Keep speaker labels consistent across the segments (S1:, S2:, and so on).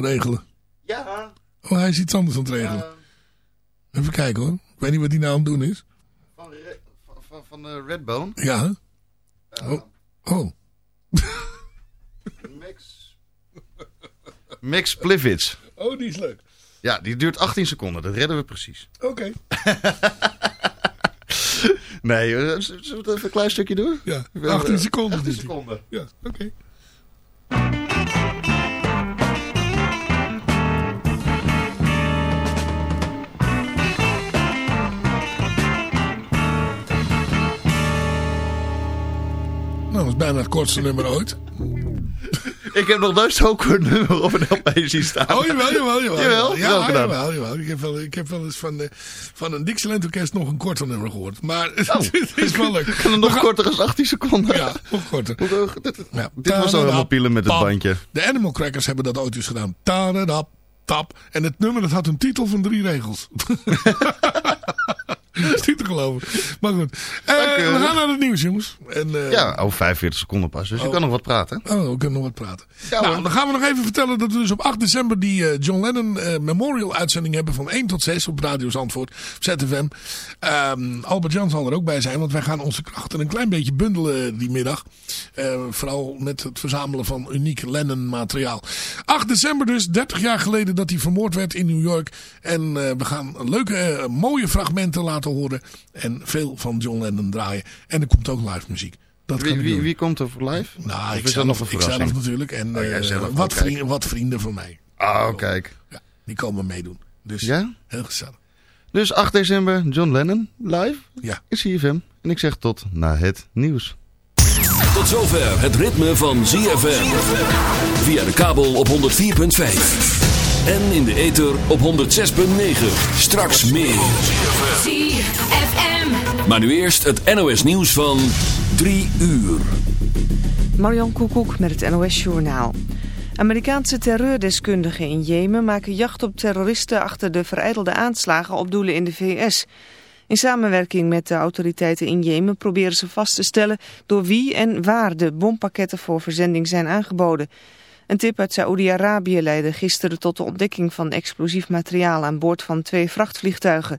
S1: regelen.
S2: Ja.
S1: Oh, hij is iets anders aan het regelen. Even kijken hoor. Ik weet niet wat hij nou aan het doen is.
S2: van Re- van, van, eh, Redbone.
S1: Ja. Oh. Oh.
S2: Max... Max Plivits.
S1: Oh, die is leuk.
S2: Ja, die duurt 18 seconden. Dat redden we precies.
S1: Oké.
S2: Nee, eh, zullen we het even een klein stukje doen?
S1: Ja,
S2: Eh,
S1: 18 seconden.
S2: 18
S1: doet hij.
S2: seconden.
S1: Ja, oké. Is bijna het kortste nummer ooit.
S2: Ik heb nog nooit zo'n kort nummer op een LP zien staan.
S1: Oh, jawel, jawel, jawel.
S2: Jawel?
S1: Ja,
S2: dan?
S1: jawel, jawel. Ik heb wel, ik heb wel eens van, eh, van een Dixieland orkest nog een korter nummer gehoord. Maar het is wel leuk.
S2: Het nog korter dan 18 seconden.
S1: Ja, nog korter.
S2: Dit,
S1: Ja.
S2: dit was al helemaal pielen met het bandje.
S1: De Animal Crackers hebben dat ooit eens gedaan. Tadadap, tap. En het nummer dat had een titel van drie regels. is niet te geloven. Maar goed. Eh,
S2: Dank
S1: we gaan naar het nieuws, jongens. En, eh,
S2: Ja, oh, 45 seconden pas. Dus je
S1: Oh.
S2: kan nog wat praten.
S1: Oh, we kunnen nog wat praten.
S2: Ja,
S1: nou,
S2: hoor.
S1: dan gaan we nog even vertellen dat we dus op 8 december die eh, John Lennon Memorial uitzending hebben van 1 tot 6 op Radio Zandvoort, ZFM. Ehm, Albert Jan zal er ook bij zijn, want wij gaan onze krachten een klein beetje bundelen die middag. Vooral met het verzamelen van uniek Lennon materiaal. 8 december dus, 30 jaar geleden dat hij vermoord werd in New York. En we gaan leuke, mooie fragmenten laten horen. En veel van John Lennon draaien. En er komt ook live muziek. Dat
S2: Wie, wie,
S1: doen.
S2: wie komt er voor live?
S1: Nou, ik zelf,
S2: dat nog een
S1: ik zelf natuurlijk. En
S2: Oh,
S1: eh,
S2: zelf,
S1: wat, vrienden, wat vrienden van mij.
S2: Oh, kijk.
S1: Ja, die komen meedoen. Dus
S2: Ja?
S1: heel gezellig.
S2: Dus 8 december, John Lennon, live,
S1: Ja.
S2: is CFM. En ik zeg tot na het nieuws.
S3: Tot zover het ritme van ZFM. Via de kabel op 104.5. En in de ether op 106.9. Straks meer.
S4: ZFM.
S3: Maar nu eerst het NOS nieuws van 3 uur.
S5: Marion Koekoek met het NOS Journaal. Amerikaanse terreurdeskundigen in Jemen maken jacht op terroristen achter de vereidelde aanslagen op doelen in de VS. In samenwerking met de autoriteiten in Jemen proberen ze vast te stellen door wie en waar de bompakketten voor verzending zijn aangeboden. Een tip uit Saoedi-Arabië leidde gisteren tot de ontdekking van explosief materiaal aan boord van twee vrachtvliegtuigen.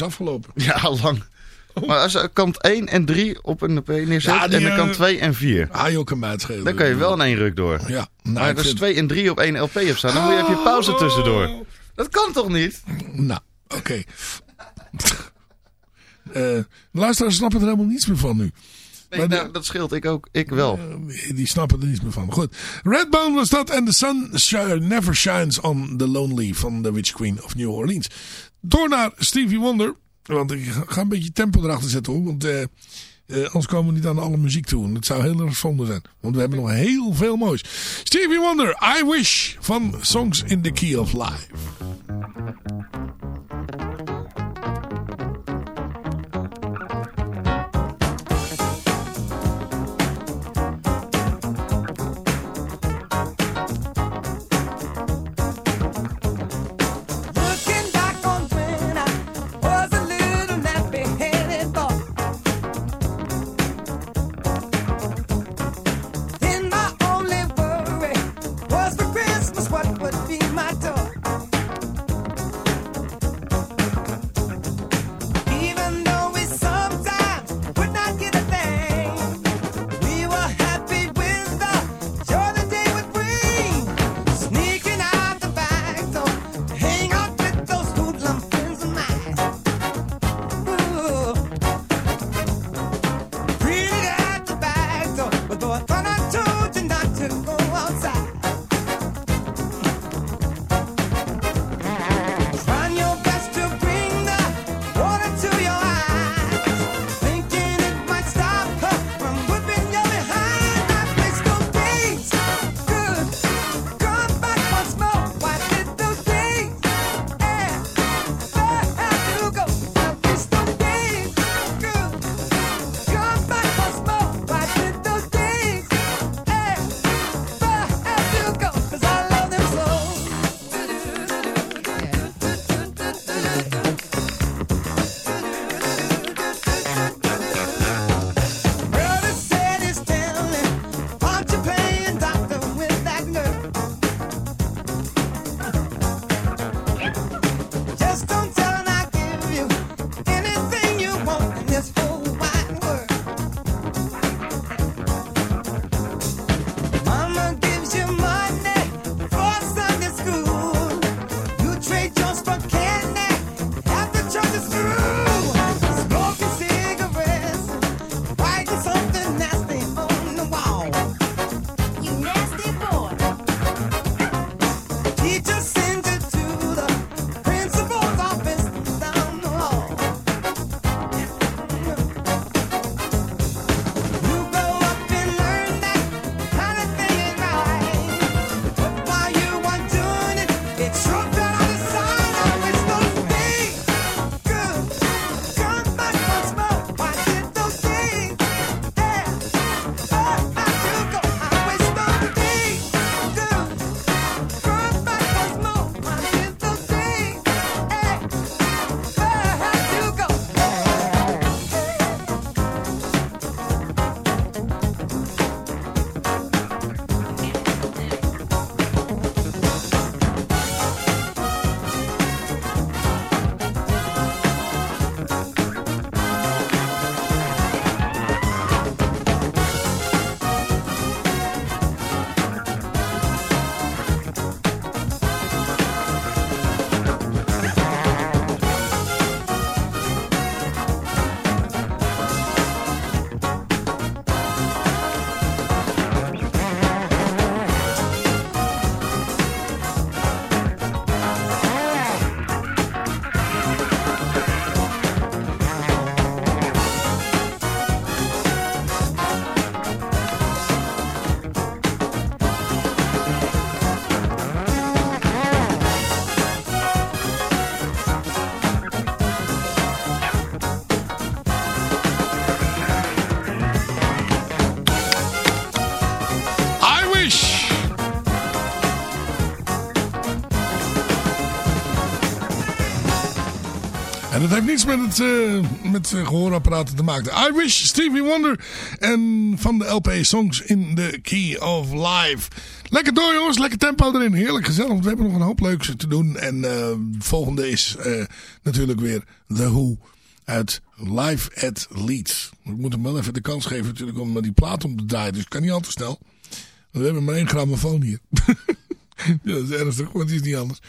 S6: Is
S1: afgelopen.
S2: Ja, lang. Maar als je kant 1 en 3 op een neerzet
S1: Ja, die,
S2: en dan kant
S1: eh,
S2: 2 en 4.
S1: Ah, joh, kan mij het schelen.
S2: Dan kan je wel in één ruk door.
S1: Ja, nou,
S2: Maar als
S1: vind-
S2: 2 en 3 op één LP hebt staan, dan moet je even je pauze tussendoor. Dat kan toch niet?
S1: Nou, oké. Eh, de luisteraars snappen er helemaal niets meer van nu.
S2: Nee,
S1: Maar de-
S2: nou, dat scheelt ik ook. Ik wel.
S1: Eh, die snappen er niets meer van. Goed. Redbone was dat. En The Sun Never Shines on the Lonely van The Witch Queen of New Orleans. Door naar Stevie Wonder. Want ik ga- een beetje tempo erachter zetten hoor. Want eh, anders komen we niet aan alle muziek toe. En dat zou heel erg zonde zijn. Want we hebben nog heel veel moois. Stevie Wonder, I Wish van Songs in the Key of Life. En dat heeft niets met, het, eh, met eh, gehoorapparaten te maken. I Wish, Stevie Wonder. En van de LP Songs in the Key of Life. Lekker door jongens, lekker tempo erin. Heerlijk gezellig, we hebben nog een hoop leuks te doen. En het volgende is natuurlijk weer The Who uit Live at Leeds. Ik moet hem wel even de kans geven natuurlijk om die plaat om te draaien. Dus ik kan niet al te snel. We hebben maar één grammofoon hier. dat is ernstig, want die is niet anders.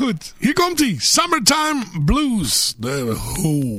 S1: Goed, hier komt hij. Summertime Blues. The Who.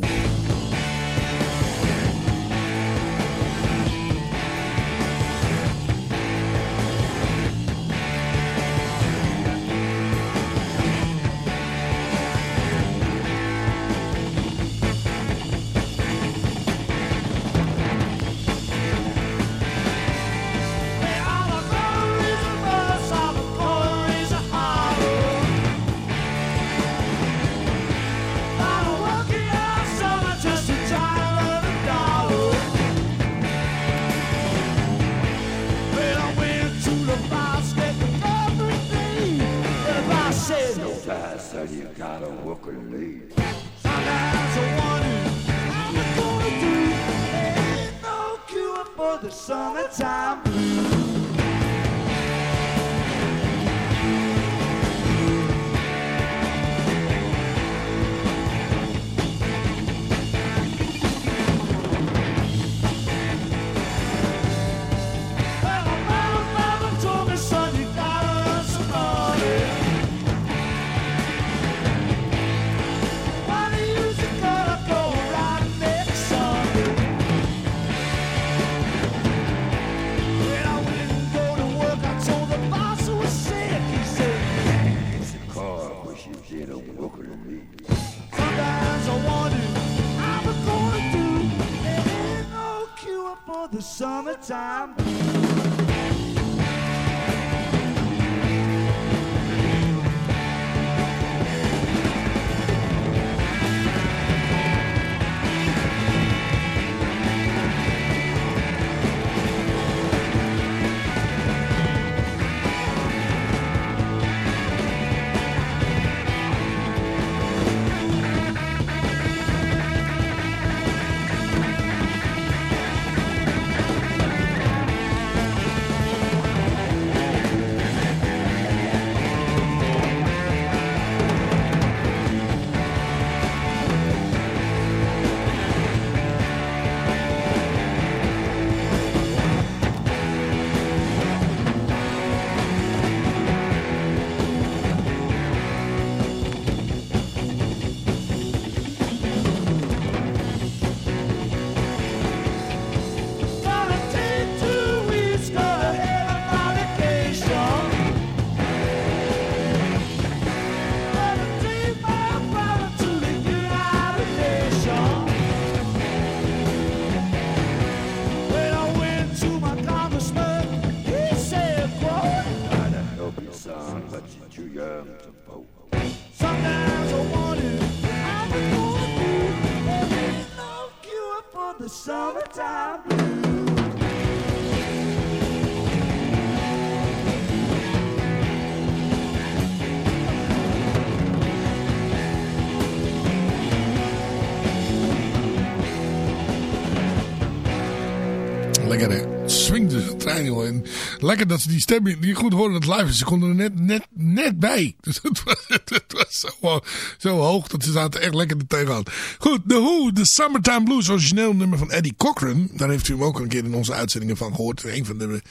S1: Lekker hè. Swingt dus de trein joh. En lekker dat ze die stem die goed horen het live is. Ze konden er net, net, net bij. Dus het was, het was zo, zo hoog dat ze zaten echt lekker er tegenaan. Goed, The Who, The Summertime Blues. Origineel nummer van Eddie Cochran. Daar heeft u hem ook een keer in onze uitzendingen van gehoord. Een van de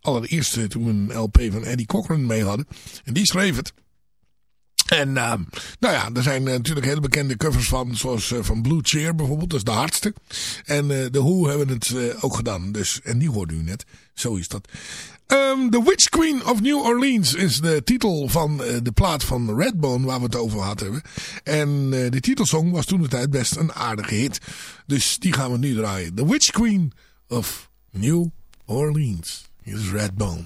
S1: allereerste toen we een LP van Eddie Cochran mee hadden. En die schreef het. En uh, nou ja, er zijn uh, natuurlijk hele bekende covers van, zoals uh, van Blue Cheer bijvoorbeeld, dat is de hardste. En de Who hebben het ook gedaan, dus, en die hoorde u net, zo is dat. Um, The Witch Queen of New Orleans is de titel van de plaat van Redbone waar we het over hebben. En de titelsong was toen de tijd best een aardige hit. Dus die gaan we nu draaien. The Witch Queen of New Orleans. Hier is Redbone.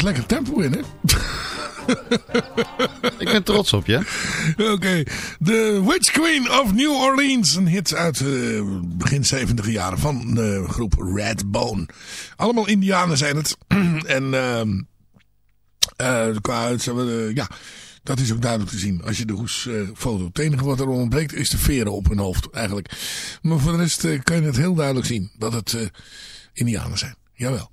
S1: Ineens lekker tempo in, hè?
S2: Ik ben trots op je.
S1: Oké, The Witch Queen of New Orleans. Een hit uit eh, begin 70 jaren van de groep Redbone. Allemaal indianen zijn het. en ehm eh, qua uit, eh, ja, dat is ook duidelijk te zien. Als je de hoesfoto... het enige wat er ontbreekt is de veren op hun hoofd eigenlijk. Maar voor de rest kan je het heel duidelijk zien dat het eh, indianen zijn. Jawel.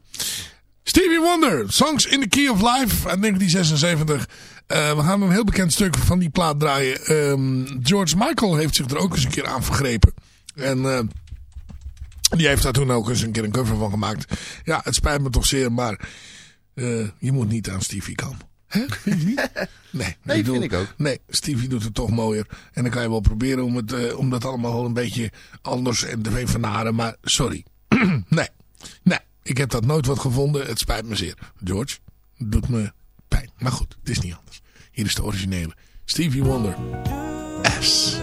S1: Stevie Wonder, Songs in the Key of Life uit 1976. Eh, we gaan een heel bekend stuk van die plaat draaien. Ehm, George Michael heeft zich er ook eens een keer aan vergrepen. En eh, die heeft daar toen ook eens een keer een cover van gemaakt. Ja, het spijt me toch zeer, maar eh, je moet niet aan Stevie komen. Hè? Nee,
S2: Nee,
S1: bedoel-
S2: vind ik ook.
S1: Nee, Stevie doet het toch mooier. En dan kan je wel proberen om, het, om dat allemaal wel een beetje anders en te venaren. Maar sorry. nee, nee. Ik heb dat nooit wat gevonden. Het spijt me zeer. George, het doet me pijn. Maar goed, het is niet anders. Hier is de originele. Stevie Wonder. S.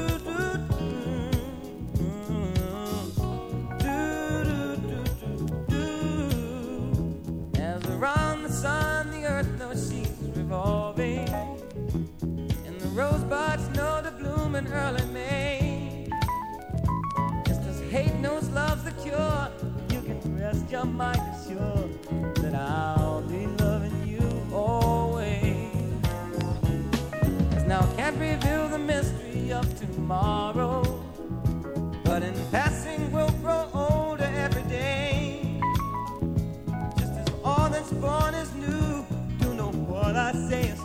S7: Rosebuds know to bloom in early May Just as hate knows love's the cure rest your mind assured That I'll be loving you always As now can't reveal the mystery of tomorrow But in passing we'll grow older every day just as all that's born is new. Do know what I say is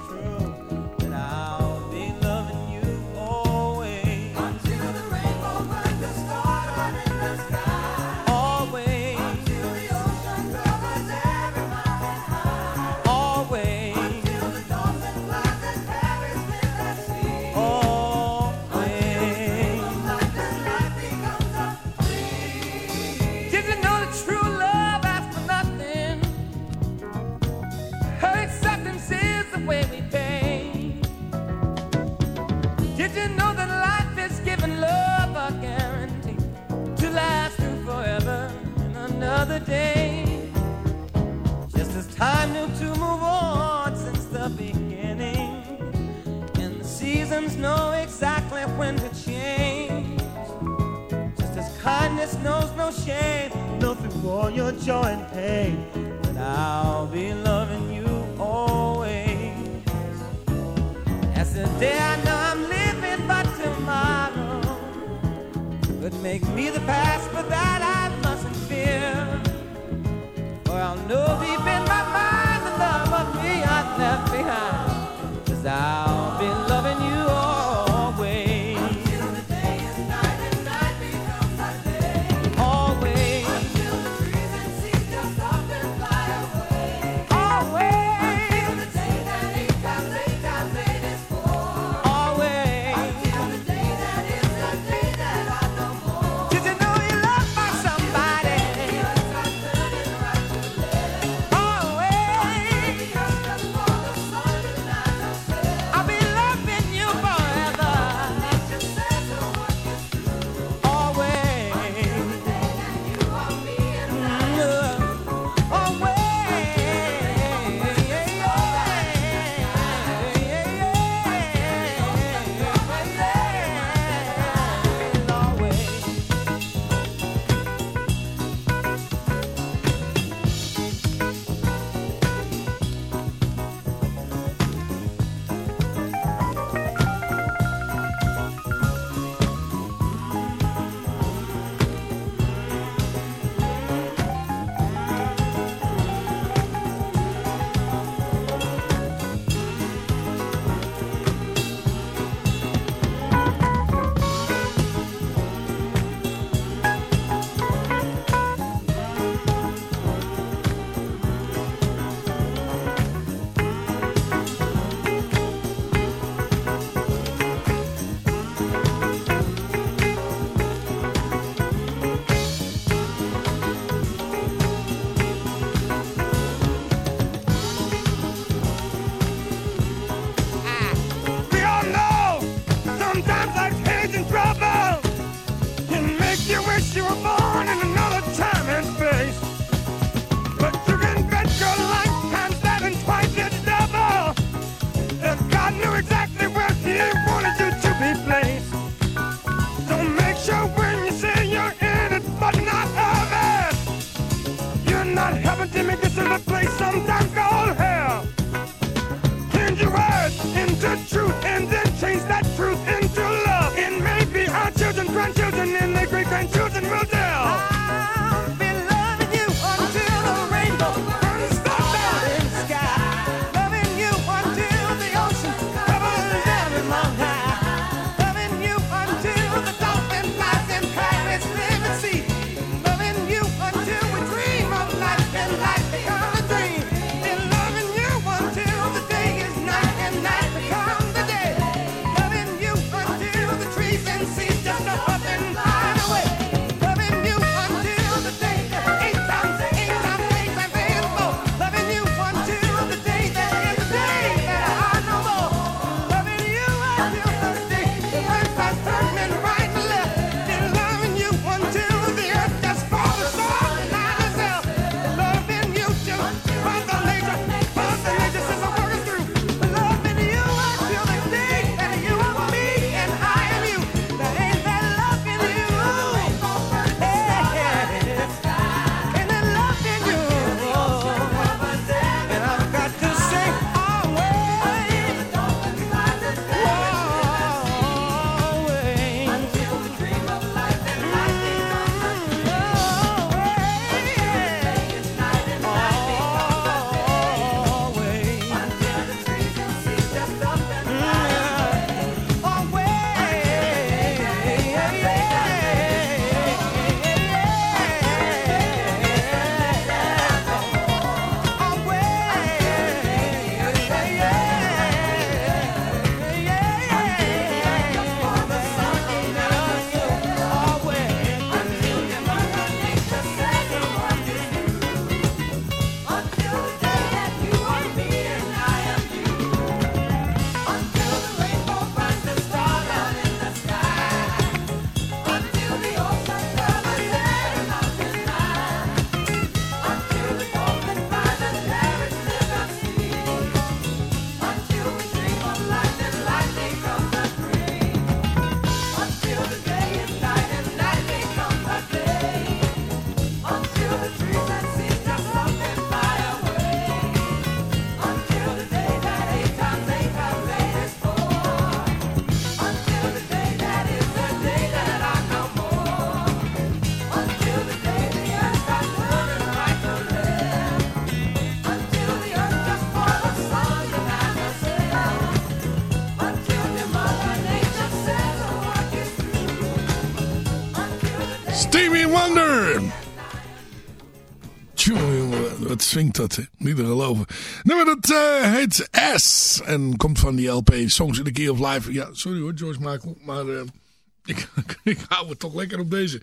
S1: swingt dat, hè? Niet te geloven. Nummer dat eh, heet S. En komt van die LP Songs in the Key of Life. Ja, sorry hoor, George Michael. Maar eh, ik, ik hou het toch lekker op deze.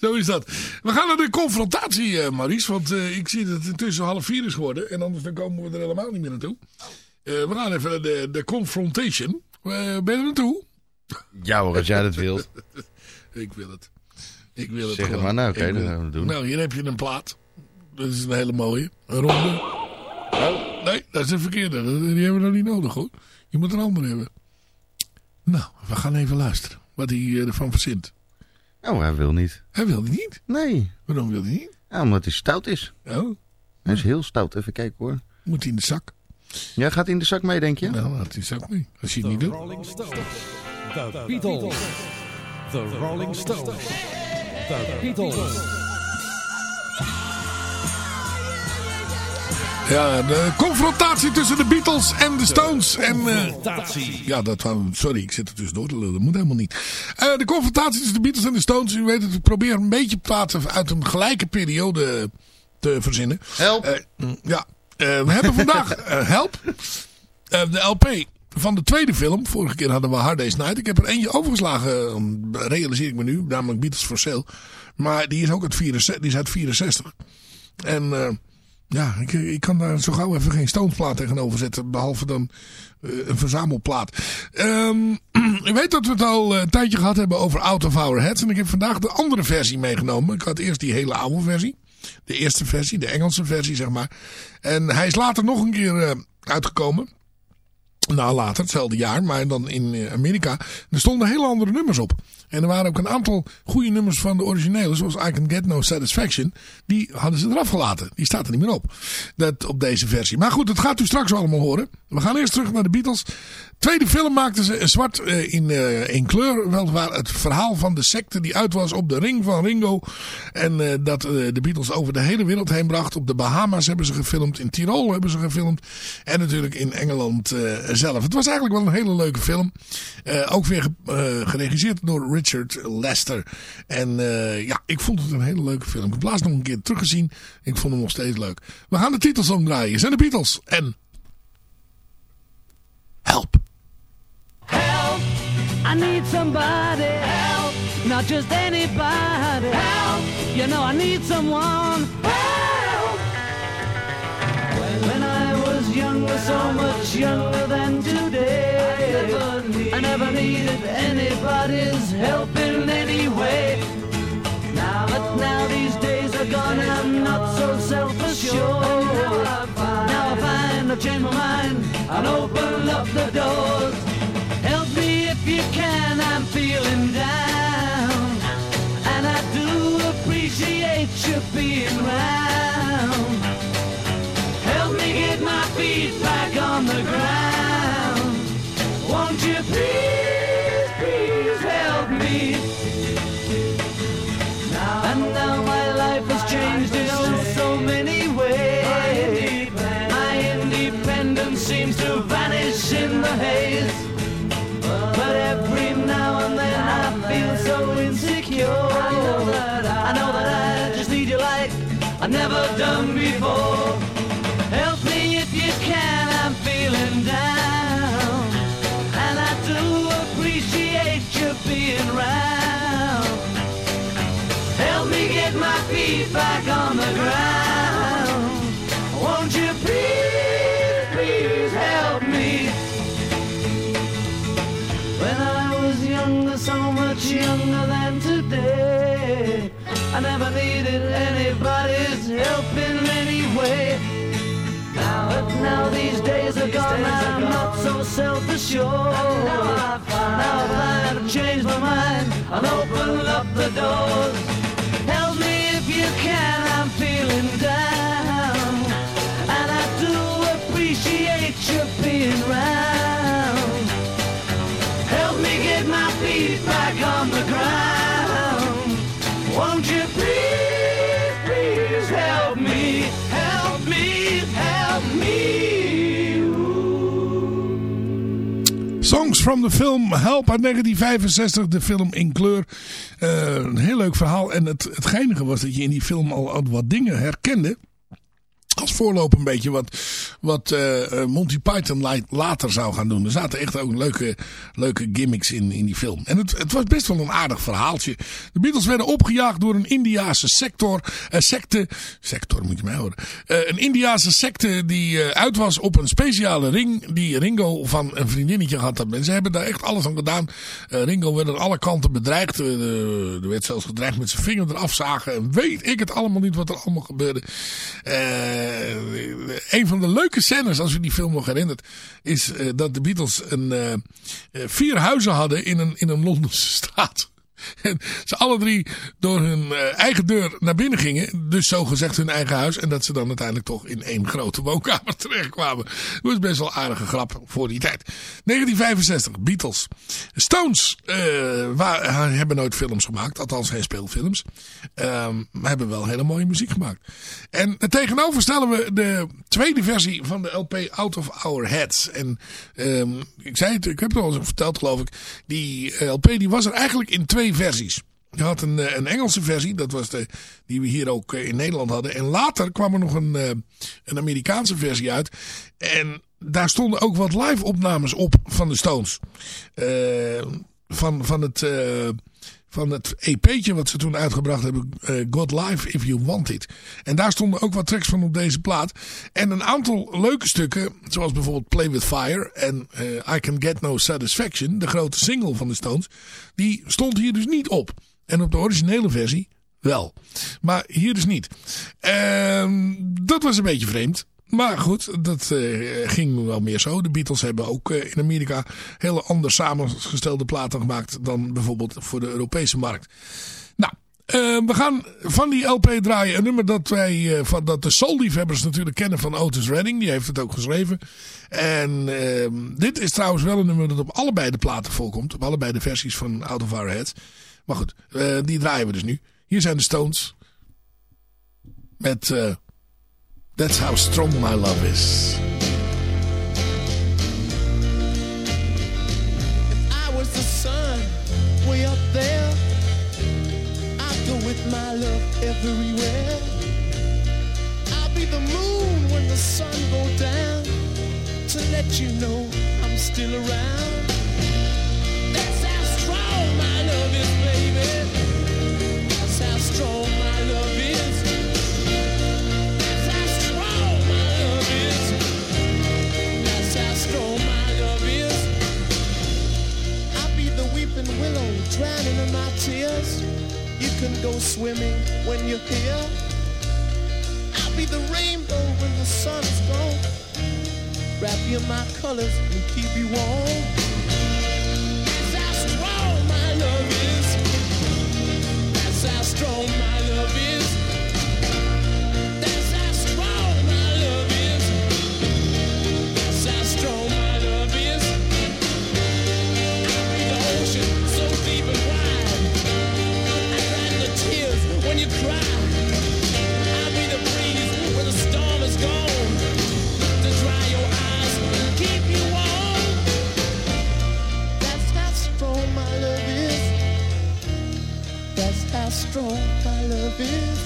S1: Zo is dat. We gaan naar de confrontatie, eh Maurice. Want ik zie dat het intussen half vier is geworden. En anders dan komen we er helemaal niet meer naartoe. We gaan even naar de, de confrontation. Ben je er naartoe?
S2: Ja hoor, als jij dat wilt.
S1: Ik wil het. Ik wil het
S2: Zeg het maar. Nou, oké, dan gaan we doen.
S1: Nou, hier heb je een plaat. Dat is een hele mooie. Een ronde.
S2: Oh.
S1: Nee, dat is een verkeerde. Dat- Die hebben we nog niet nodig hoor. Je moet een andere hebben. Nou, we gaan even luisteren. Wat hij eh, ervan verzint.
S2: Oh, hij wil niet.
S1: Hij wil niet.
S2: Nee.
S1: Waarom wil hij niet?
S2: Ja, omdat hij stout is.
S1: Oh,
S2: Hij is heel stout. Even kijken hoor.
S1: moet hij in de zak.
S2: Ja, gaat hij in de zak mee, denk je?
S1: Nou, laat die zak mee. Als je het niet doet.
S8: Rolling Stones. The Beatles. The Rolling Stones. The Beatles.
S1: Ja, de confrontatie tussen de Beatles en de Stones. En, eh,
S8: Confrontatie.
S1: ja, dat sorry, ik zit er tussendoor te lullen. Dat moet helemaal niet. Eh, de confrontatie tussen de Beatles en de Stones. U weet het, ik probeer een beetje platen uit een gelijke periode te verzinnen.
S2: Help.
S1: Eh, mm, ja, Eh, we hebben vandaag Help. Eh, de LP van de tweede film. Vorige keer hadden we Hard Day's Night. Ik heb er eentje overgeslagen, realiseer ik me nu. Namelijk Beatles for Sale. Maar die is ook uit 64. Die is uit 64. En eh, ja, ik, ik kan daar zo gauw even geen Stonesplaat tegenover zetten. Behalve dan eh, een verzamelplaat. Ehm u weet dat we het al eh, een tijdje gehad hebben over Out of Our Heads. En ik heb vandaag de andere versie meegenomen. Ik had eerst die hele oude versie. De eerste versie, de Engelse versie zeg maar. En hij is later nog een keer eh, uitgekomen. Nou, later, hetzelfde jaar, maar dan in eh, Amerika. Er stonden hele andere nummers op. En er waren ook een aantal goede nummers van de originele, zoals I Can Get No Satisfaction. Die hadden ze eraf gelaten. Die staat er niet meer op. Dat, op deze versie. Maar goed, dat gaat u straks allemaal horen. We gaan eerst terug naar de Beatles. Tweede film maakten ze zwart eh, in, eh, in kleur. Weliswaar het verhaal van de secte die uit was op de ring van Ringo. En eh, dat eh, de Beatles over de hele wereld heen bracht. Op de Bahama's hebben ze gefilmd. In Tirol hebben ze gefilmd. En natuurlijk in Engeland eh, zelf. Het was eigenlijk wel een hele leuke film. Eh, ook weer eh, geregisseerd door Richard Lester. En eh, ja, ik vond het een hele leuke film. Ik heb laatst nog een keer teruggezien. Ik vond hem nog steeds leuk. We gaan de titels omdraaien. Zijn de Beatles. En... Help.
S9: Help! I need somebody. Help! Not just anybody. Help! You know I need someone. Younger, so much younger than today, I never, needed anybody's help in any way. Now, but now these days are gone and I'm not so self-assured. Now I find I've changed my mind and open up the doors. Help me if you can, I'm feeling down. And I do appreciate you being round. Help me if you can, I'm feeling down. And I do appreciate you being. Help me get my feet back on the ground. Are gone, I'm not so self-assured. Now I find, now I've changed my mind and opened up the doors. Help me if you can, I'm feeling down. And I do appreciate you being round. Help me get my feet back on the ground.
S1: From the film Help uit 1965. De film in kleur. Eh, een heel leuk verhaal. En het, het geinige was dat je in die film al, al wat dingen herkende. Als voorloper een beetje wat, wat eh, eh, Monty Python later zou gaan doen. Er zaten echt ook leuke, leuke gimmicks in, in die film. En het, het was best wel een aardig verhaaltje. De Beatles werden opgejaagd door een Indiase sector, eh, secte. Sector moet je mij horen. Een Indiase secte die uit was op een speciale ring. Die Ringo van een vriendinnetje had. En ze hebben daar echt alles aan gedaan. Ringo werd aan alle kanten bedreigd. Er werd zelfs gedreigd met zijn vinger eraf zagen. En weet ik het allemaal niet wat er allemaal gebeurde. Een van de leuke scènes, als u die film nog herinnert, is eh, dat de Beatles een, eh, vier huizen hadden in een, in een Londense straat. En ze alle drie door hun eh, eigen deur naar binnen gingen. Dus zo gezegd hun eigen huis. En dat ze dan uiteindelijk toch in één grote woonkamer terechtkwamen. Dat was best wel aardige grap voor die tijd. 1965, Beatles. Stones wa- hebben nooit films gemaakt. Althans geen speelfilms. Ehm, maar hebben wel hele mooie muziek gemaakt. En tegenover stellen we de tweede versie van de LP Out of Our Heads. En ehm, ik zei het, ik heb het al eens verteld geloof ik. Die eh, LP die was er eigenlijk in twee versies. Je had een, eh, een Engelse versie, dat was de die we hier ook eh, in Nederland hadden. En later kwam er nog een, eh, een Amerikaanse versie uit. En daar stonden ook wat live opnames op van de Stones. Van, van het... van het EP'tje wat ze toen uitgebracht hebben. eh, God Live If You Want It. En daar stonden ook wat tracks van op deze plaat. En een aantal leuke stukken. Zoals bijvoorbeeld Play With Fire. En eh, I Can Get No Satisfaction. De grote single van de Stones. Die stond hier dus niet op. En op de originele versie wel. Maar hier dus niet. Ehm, dat was een beetje vreemd. Maar goed, dat eh, ging wel meer zo. De Beatles hebben ook eh, in Amerika hele anders samengestelde platen gemaakt dan bijvoorbeeld voor de Europese markt. Nou, eh, we gaan van die LP draaien een nummer dat wij van dat de soulliefhebbers natuurlijk kennen van Otis Redding. Die heeft het ook geschreven. En ehm, dit is trouwens wel een nummer dat op allebei de platen voorkomt. Op allebei de versies van Out of Our Heads. Maar goed, die draaien we dus nu. Hier zijn de Stones. Met That's How Strong My Love Is.
S10: If I was the sun way up there. I'd go with my love everywhere. I'll be the moon when the sun go down to let you know I'm still around. That's how strong my love is, baby. That's how strong my drowning in my tears. You can go swimming when you're here. I'll be the rainbow when the sun is gone. Wrap you in my colors and keep you warm. That's how strong my love is. That's how strong my love is. Strong my love is.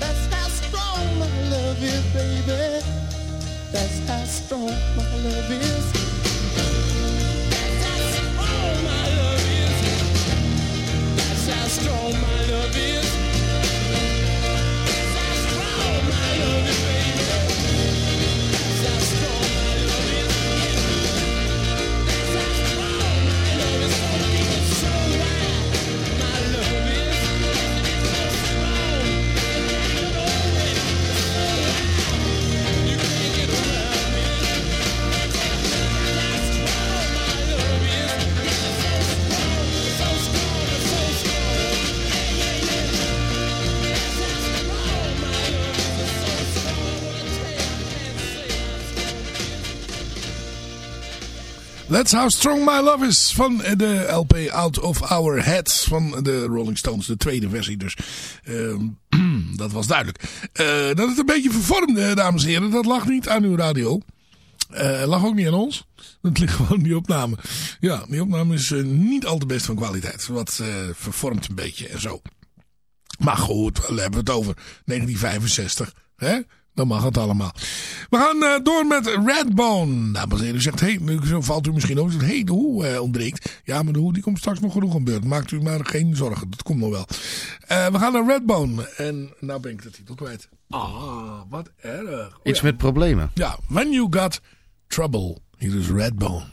S10: That's how strong my love is, baby. That's how strong my love is. That's How Strong My Love Is
S1: van de LP Out of Our Heads van de Rolling Stones. De tweede versie dus. Ehm, dat was duidelijk. Eh, dat het een beetje vervormde, dames en heren, dat lag niet aan uw radio. Eh, lag ook niet aan ons. Het ligt gewoon die opname. Ja, die opname is eh, niet al te best van kwaliteit. Wat vervormt een beetje en zo. Maar goed, we hebben het over 1965. Hè? Dan mag het allemaal. We gaan eh, door met Redbone. Dames en heren, u zegt, hey, nu zo valt u misschien ook. Hé, hey, de hoe eh, ontbreekt. Ja, maar de hoe die komt straks nog genoeg aan beurt. Maakt u maar geen zorgen, dat komt nog wel. Eh, we gaan naar Redbone. En nou ben ik de titel kwijt. Ah, wat erg. Oh,
S2: Iets
S1: ja.
S2: met problemen.
S1: Ja, When You Got Trouble. Hier is Redbone.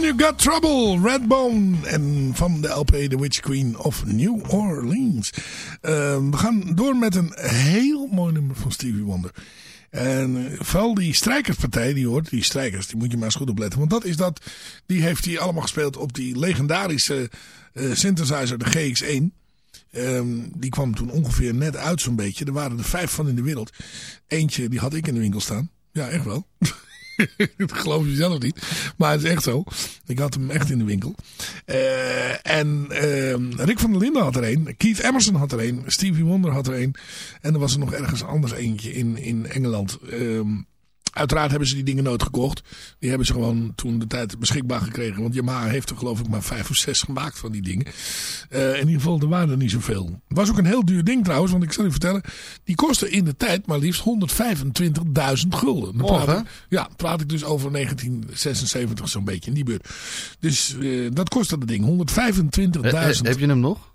S11: You Got Trouble,
S1: Redbone. En van de LP The Witch Queen of New Orleans. Eh, we gaan door met een heel mooi nummer van Stevie Wonder. En eh, vooral die strijkerspartij die hoort, die strijkers, die moet je maar eens goed opletten. Want dat is dat, die heeft hij allemaal gespeeld op die legendarische eh, synthesizer, de GX1. Ehm, die kwam toen ongeveer net uit zo'n beetje. Er waren er vijf van in de wereld. Eentje, die had ik in de winkel staan. Ja, echt wel. dat geloof je zelf niet. Maar het is echt zo. Ik had hem echt in de winkel. Eh, en ehm, Rick van der Linden had er een. Keith Emerson had er een. Stevie Wonder had er een. En er was er nog ergens anders eentje in, in Engeland. Ehm, Uiteraard hebben ze die dingen nooit gekocht. Die hebben ze gewoon toen de tijd beschikbaar gekregen. Want Yamaha heeft er geloof ik maar vijf of zes gemaakt van die dingen. Eh, in ieder geval, er waren er niet zoveel. Het was ook een heel duur ding trouwens. Want ik zal je vertellen. Die kostte in de tijd maar liefst 125.000 gulden. Dan ik- ja, praat ik dus over 1976 zo'n beetje in die buurt. Dus eh, dat kostte dat ding. 125.000.
S2: Eh, heb je hem nog?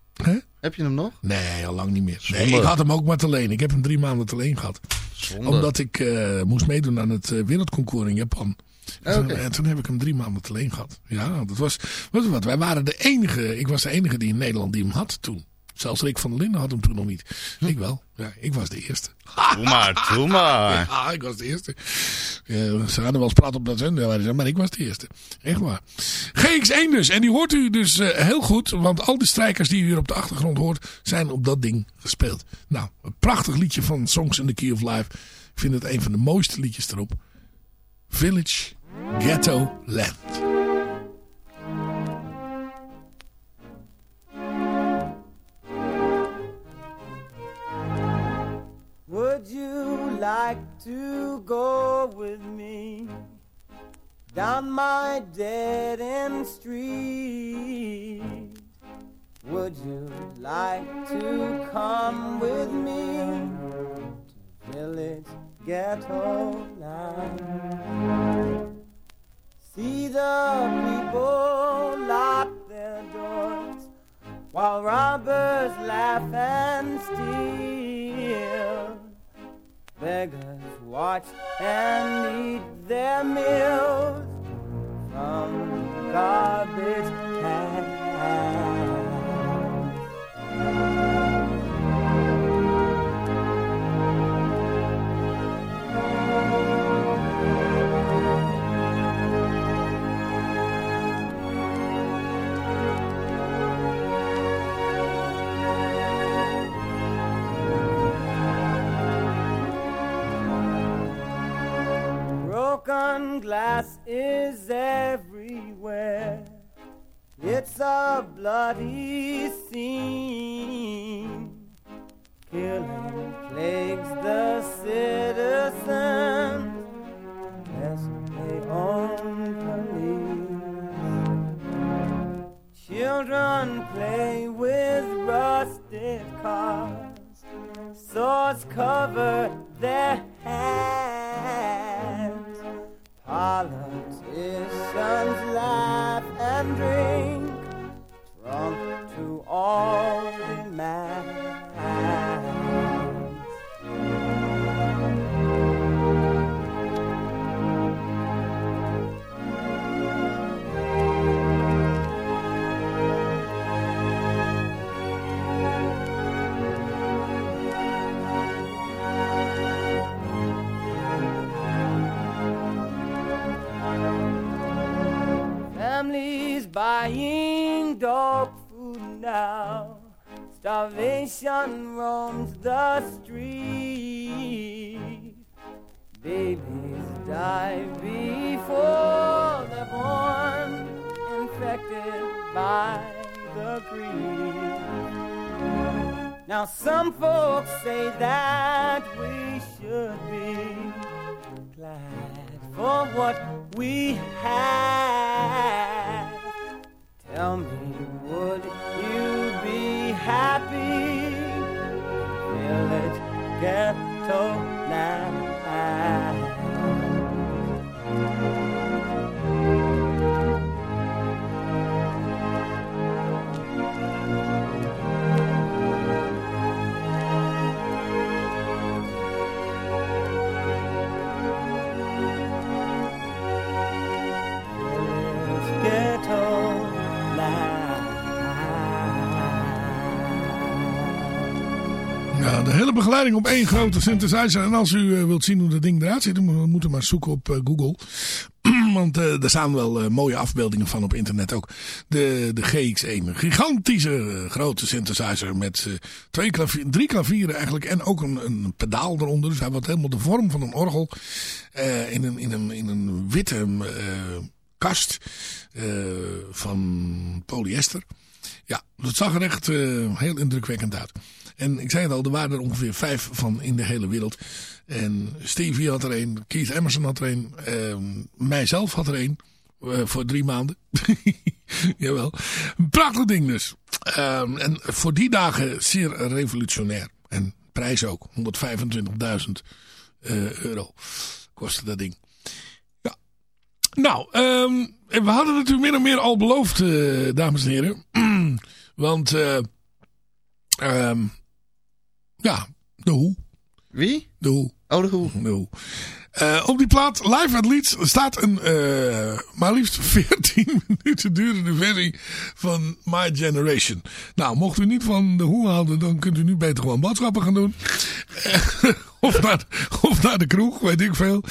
S2: Heb je hem nog?
S1: Nee, al lang niet meer. Nee, ik had hem ook maar te leen. Ik heb hem drie maanden te leen gehad.
S2: Zonde.
S1: Omdat ik eh, moest meedoen aan het eh, wereldconcours in Japan. En toen, en toen heb ik hem drie maanden te leen gehad. Ja, dat was, je wat, wij waren de enige, ik was de enige die in Nederland die hem had toen. Zelfs Rick van der Linden had hem toen nog niet. Ik wel. Ja, ik was de eerste.
S2: Doe maar, doe maar.
S1: Ja, ik was de eerste. Ja, ze hadden wel eens praten op dat zender, maar ik was de eerste. Echt waar. GX1 dus. En die hoort u dus eh, heel goed. Want al die strijkers die u hier op de achtergrond hoort, zijn op dat ding gespeeld. Nou, een prachtig liedje van Songs in the Key of Life. Ik vind het een van de mooiste liedjes erop. Village Ghetto Land.
S7: Would you like to go with me down my dead end street? Would you like to come with me to village ghetto land? See the people lock their doors while robbers laugh and steal. Beggars watch and eat their meals from garbage cans. Swords cover their hands. Politicians laugh and drink, drunk to all buying dog food now. Starvation roams the street. Babies die before they're born, infected by the greed. Now some folks say that we should be glad for what we have.
S1: Begeleiding op één grote synthesizer. En als u eh, wilt zien hoe dat ding eruit ziet, dan moet u maar zoeken op eh, Google. Want eh, er staan wel mooie afbeeldingen van op internet ook. De, de GX1. Een gigantische grote synthesizer met twee klavier, drie klavieren eigenlijk. En ook een, een pedaal eronder. Dus hij had helemaal de vorm van een orgel. in, een, in, een, in een witte kast van polyester. Ja, dat zag er echt heel indrukwekkend uit. En ik zei het al, er waren er ongeveer vijf van in de hele wereld. En Stevie had er een, Keith Emerson had er een, ehm, mijzelf had er een. eh, voor drie maanden. Jawel. Prachtig ding dus. Ehm, en voor die dagen zeer revolutionair. En prijs ook. 125.000 eh, euro kostte dat ding. Ja. Nou, ehm, we hadden natuurlijk min of meer al beloofd, eh, dames en heren. Want ja, de hoe.
S2: Wie?
S1: De hoe.
S2: Oh, de hoe.
S1: De hoe. Eh, op die plaat, live at Leeds, staat een eh, maar liefst 14 minuten durende versie van My Generation. Nou, mocht u niet van de hoe houden, dan kunt u nu beter gewoon boodschappen gaan doen. Eh, of, naar, of naar de kroeg, weet ik veel.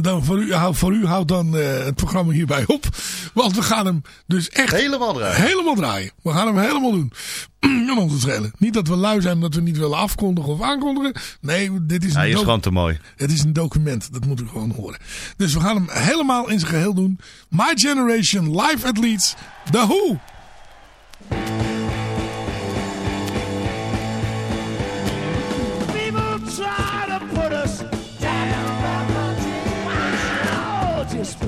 S1: Dan voor, u, voor u houdt dan het programma hierbij op. Want we gaan hem dus echt
S2: Helemaal draaien.
S1: helemaal draaien. We gaan hem helemaal doen. En ons te schelen. Niet dat we lui zijn dat we niet willen afkondigen of aankondigen. Nee, dit is een
S2: Hij is gewoon te mooi.
S1: het is een document, dat moet u gewoon horen. Dus we gaan hem helemaal in zijn geheel doen. My Generation, live at Leeds, The Who.
S12: People try to put us down. Wow, just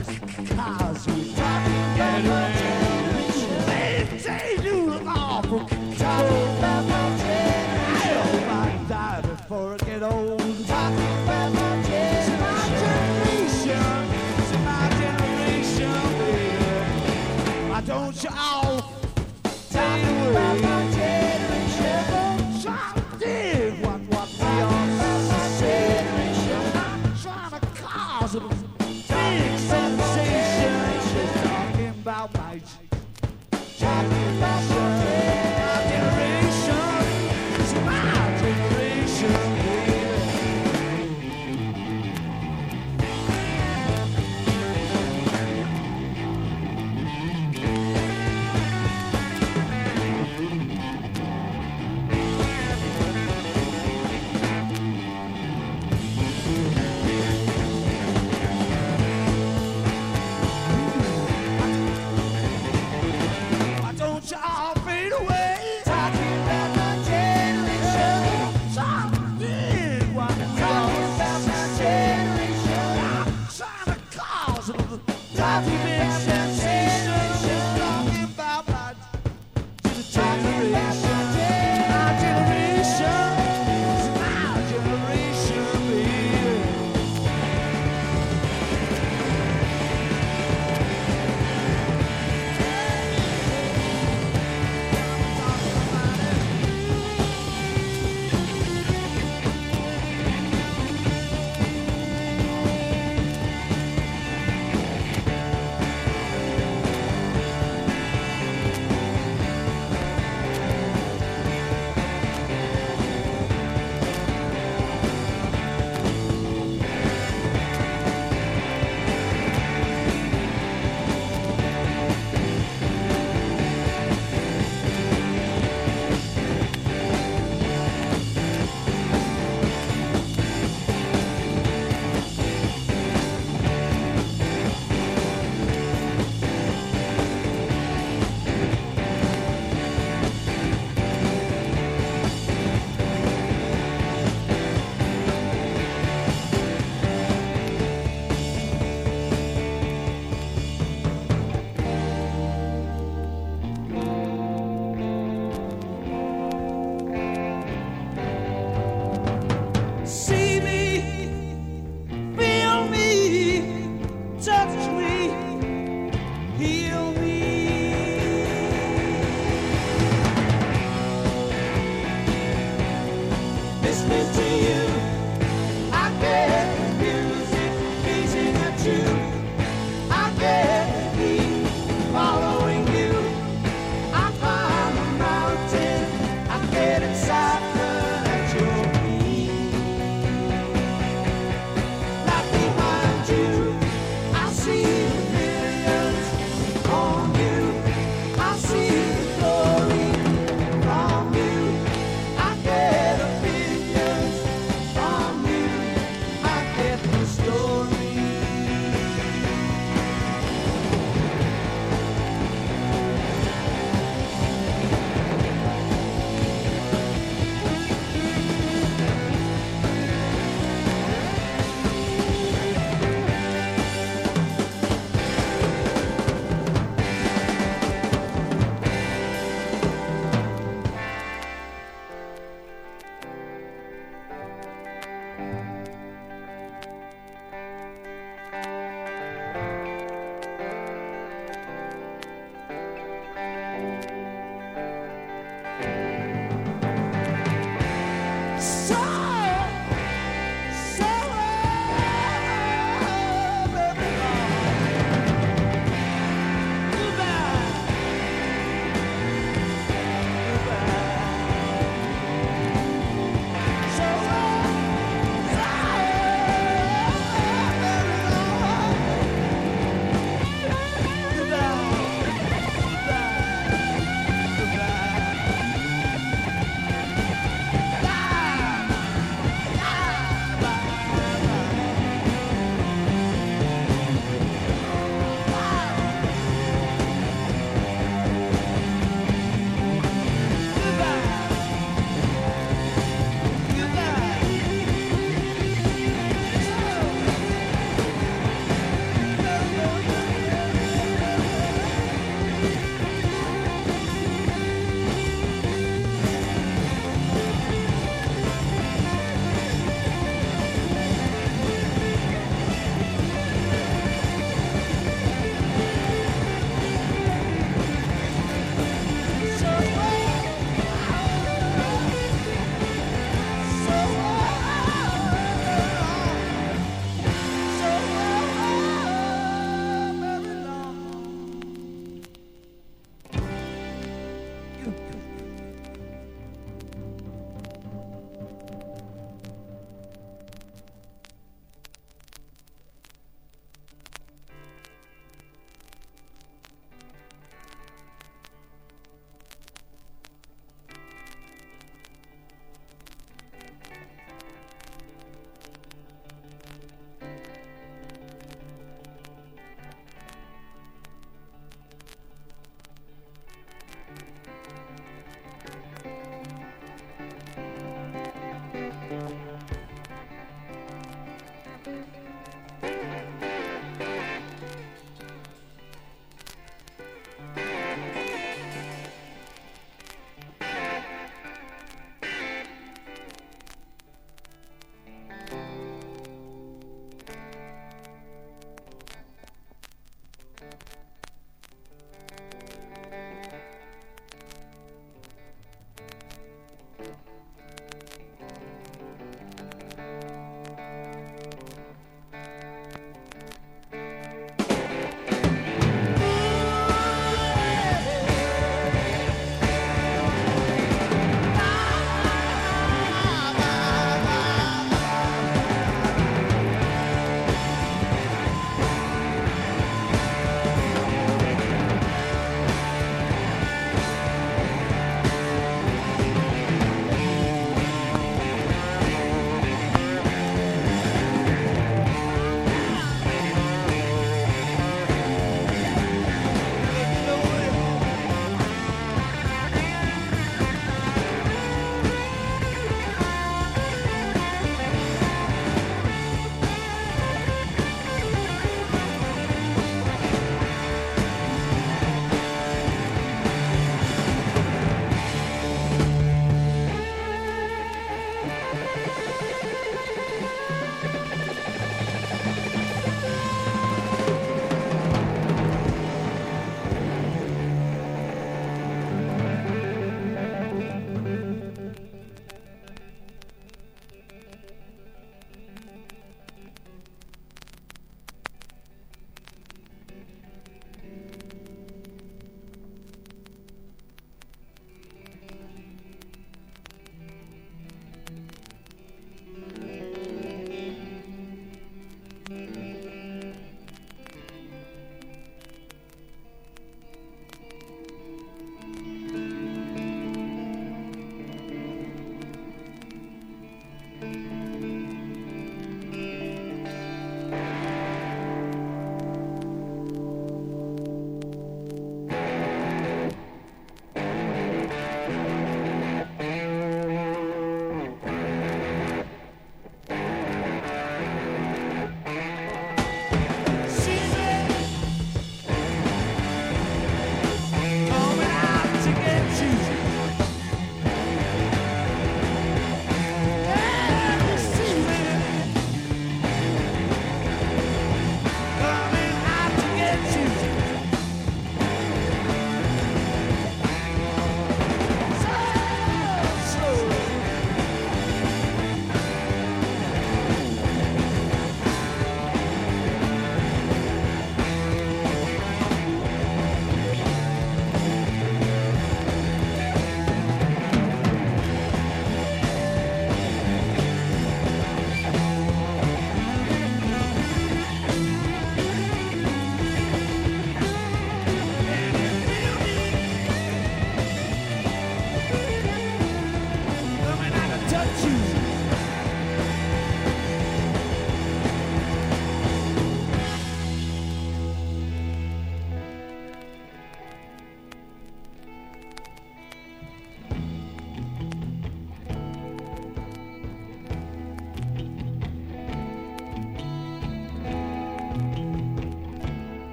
S12: baby.